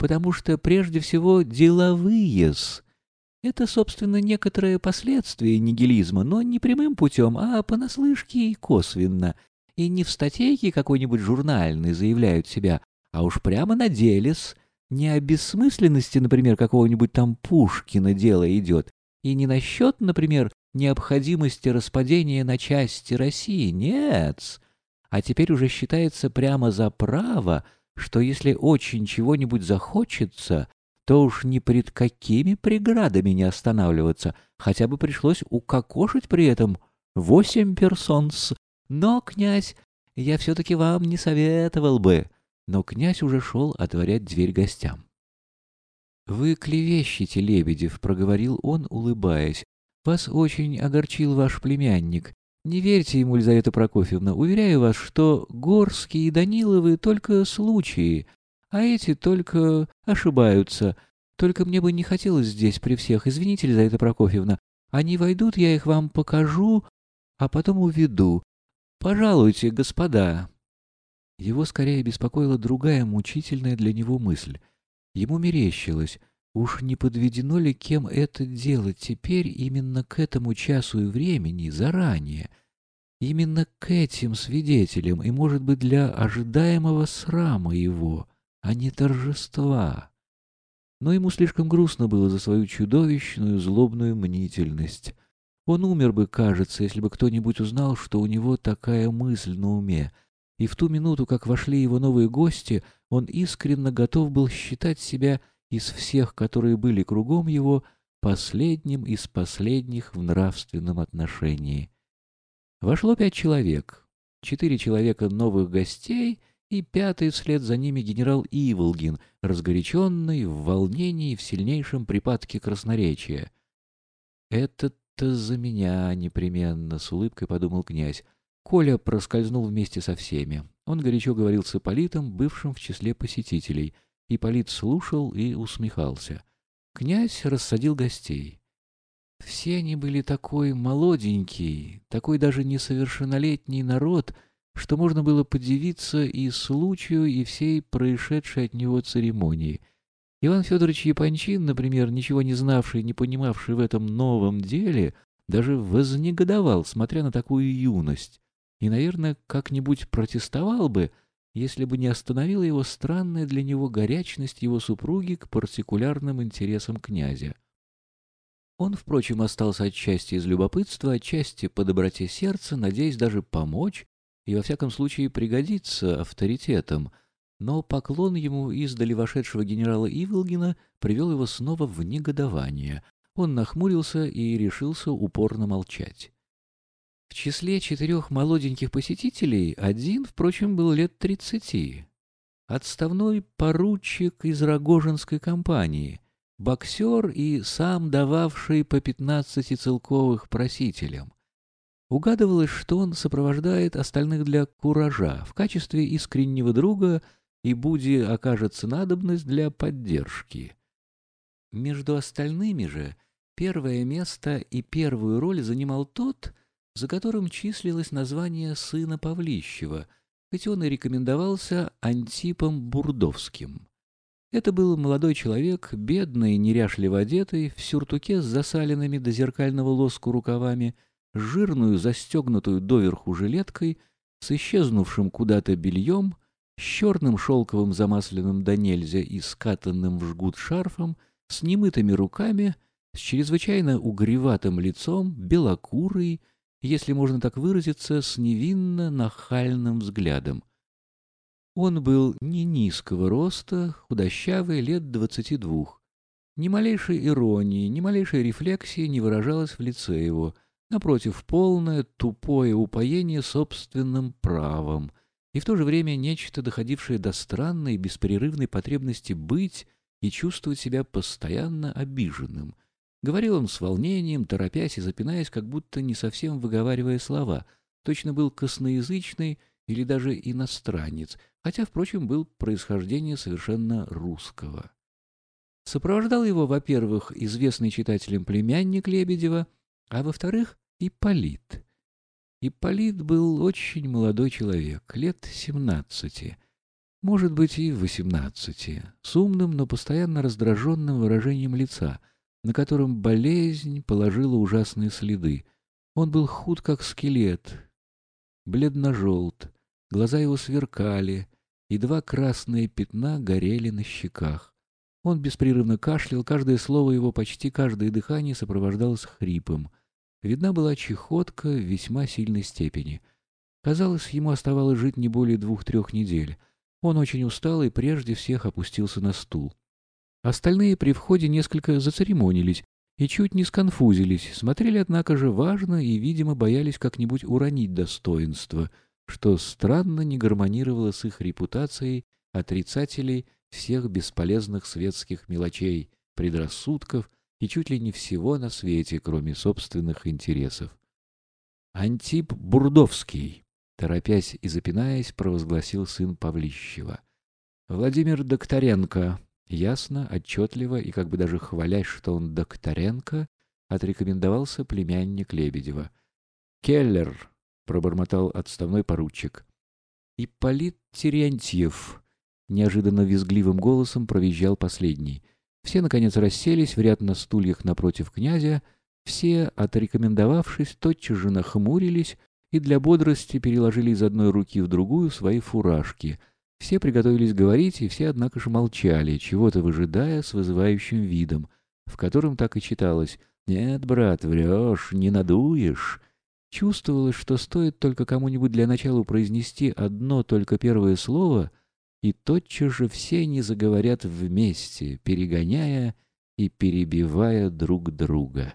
потому что прежде всего деловые-с. Это, собственно, некоторое последствие нигилизма, но не прямым путем, а понаслышке и косвенно. И не в статейке какой-нибудь журнальной заявляют себя, а уж прямо на деле-с. Не о бессмысленности, например, какого-нибудь там Пушкина дело идет, и не насчет, например, необходимости распадения на части России, нет а теперь уже считается прямо за право, что если очень чего-нибудь захочется, то уж ни пред какими преградами не останавливаться, хотя бы пришлось укокошить при этом восемь персонс. Но, князь, я все-таки вам не советовал бы. Но князь уже шел отворять дверь гостям. «Вы клевещете, Лебедев», — проговорил он, улыбаясь. «Вас очень огорчил ваш племянник. Не верьте ему, Елизавета Прокофьевна. Уверяю вас, что Горские и Даниловы только случаи, а эти только ошибаются. Только мне бы не хотелось здесь при всех. Извините, Елизавета Прокофьевна. Они войдут, я их вам покажу, а потом уведу. Пожалуйте, господа. Его скорее беспокоила другая мучительная для него мысль. Ему мерещилось, Уж не подведено ли кем это делать теперь именно к этому часу и времени, заранее? Именно к этим свидетелям и, может быть, для ожидаемого срама его, а не торжества. Но ему слишком грустно было за свою чудовищную злобную мнительность. Он умер бы, кажется, если бы кто-нибудь узнал, что у него такая мысль на уме. И в ту минуту, как вошли его новые гости, он искренне готов был считать себя из всех, которые были кругом его, последним из последних в нравственном отношении. Вошло пять человек, четыре человека новых гостей и пятый вслед за ними генерал Иволгин, разгоряченный, в волнении, в сильнейшем припадке красноречия. «Это-то за меня непременно», — с улыбкой подумал князь. Коля проскользнул вместе со всеми. Он горячо говорил с Ипполитом, бывшим в числе посетителей — Ипполит слушал и усмехался. Князь рассадил гостей. Все они были такой молоденький, такой даже несовершеннолетний народ, что можно было подивиться и случаю, и всей происшедшей от него церемонии. Иван Федорович Япончин, например, ничего не знавший, не понимавший в этом новом деле, даже вознегодовал, смотря на такую юность, и, наверное, как-нибудь протестовал бы, если бы не остановила его странная для него горячность его супруги к партикулярным интересам князя. Он, впрочем, остался отчасти из любопытства, отчасти по доброте сердца, надеясь даже помочь и, во всяком случае, пригодиться авторитетом, но поклон ему издали вошедшего генерала Иволгина привел его снова в негодование. Он нахмурился и решился упорно молчать. В числе четырех молоденьких посетителей один, впрочем, был лет тридцати. Отставной поручик из Рогожинской компании, боксер и сам дававший по пятнадцати целковых просителям. Угадывалось, что он сопровождает остальных для куража в качестве искреннего друга и буди окажется надобность для поддержки. Между остальными же первое место и первую роль занимал тот, за которым числилось название сына Павлищева, хоть он и рекомендовался Антипом Бурдовским. Это был молодой человек, бедный, неряшливо одетый, в сюртуке с засаленными до зеркального лоску рукавами, жирную, застегнутую доверху жилеткой, с исчезнувшим куда-то бельем, с черным шелковым замасленным до нельзя и скатанным в жгут шарфом, с немытыми руками, с чрезвычайно угреватым лицом, белокурый, если можно так выразиться, с невинно нахальным взглядом. Он был не низкого роста, худощавый, лет двадцати двух. Ни малейшей иронии, ни малейшей рефлексии не выражалось в лице его. Напротив, полное, тупое упоение собственным правом и в то же время нечто, доходившее до странной, беспрерывной потребности быть и чувствовать себя постоянно обиженным — Говорил он с волнением, торопясь и запинаясь, как будто не совсем выговаривая слова. Точно был косноязычный или даже иностранец, хотя, впрочем, был происхождения совершенно русского. Сопровождал его, во-первых, известный читателям племянник Лебедева, а во-вторых, Ипполит. Ипполит был очень молодой человек, лет семнадцати. может быть, и восемнадцати, с умным, но постоянно раздраженным выражением лица, на котором болезнь положила ужасные следы. Он был худ, как скелет, бледно-желт, глаза его сверкали, и два красные пятна горели на щеках. Он беспрерывно кашлял, каждое слово его, почти каждое дыхание сопровождалось хрипом. Видна была чехотка в весьма сильной степени. Казалось, ему оставалось жить не более двух-трех недель. Он очень устал и прежде всех опустился на стул. Остальные при входе несколько зацеремонились и чуть не сконфузились, смотрели, однако же, важно и, видимо, боялись как-нибудь уронить достоинство, что странно не гармонировало с их репутацией отрицателей всех бесполезных светских мелочей, предрассудков и чуть ли не всего на свете, кроме собственных интересов. Антип Бурдовский, торопясь и запинаясь, провозгласил сын Павлищева. Владимир Докторенко, ясно, отчетливо и как бы даже хвалясь, что он Докторенко, отрекомендовался племянник Лебедева. «Келлер», — пробормотал отставной поручик. «Ипполит Терентьев», — неожиданно визгливым голосом провизжал последний. Все, наконец, расселись в ряд на стульях напротив князя, все, отрекомендовавшись, тотчас же нахмурились и для бодрости переложили из одной руки в другую свои фуражки. Все приготовились говорить, и все, однако же, молчали, чего-то выжидая с вызывающим видом, в котором так и читалось «Нет, брат, врешь, не надуешь». Чувствовалось, что стоит только кому-нибудь для начала произнести одно только первое слово, и тотчас же все они заговорят вместе, перегоняя и перебивая друг друга.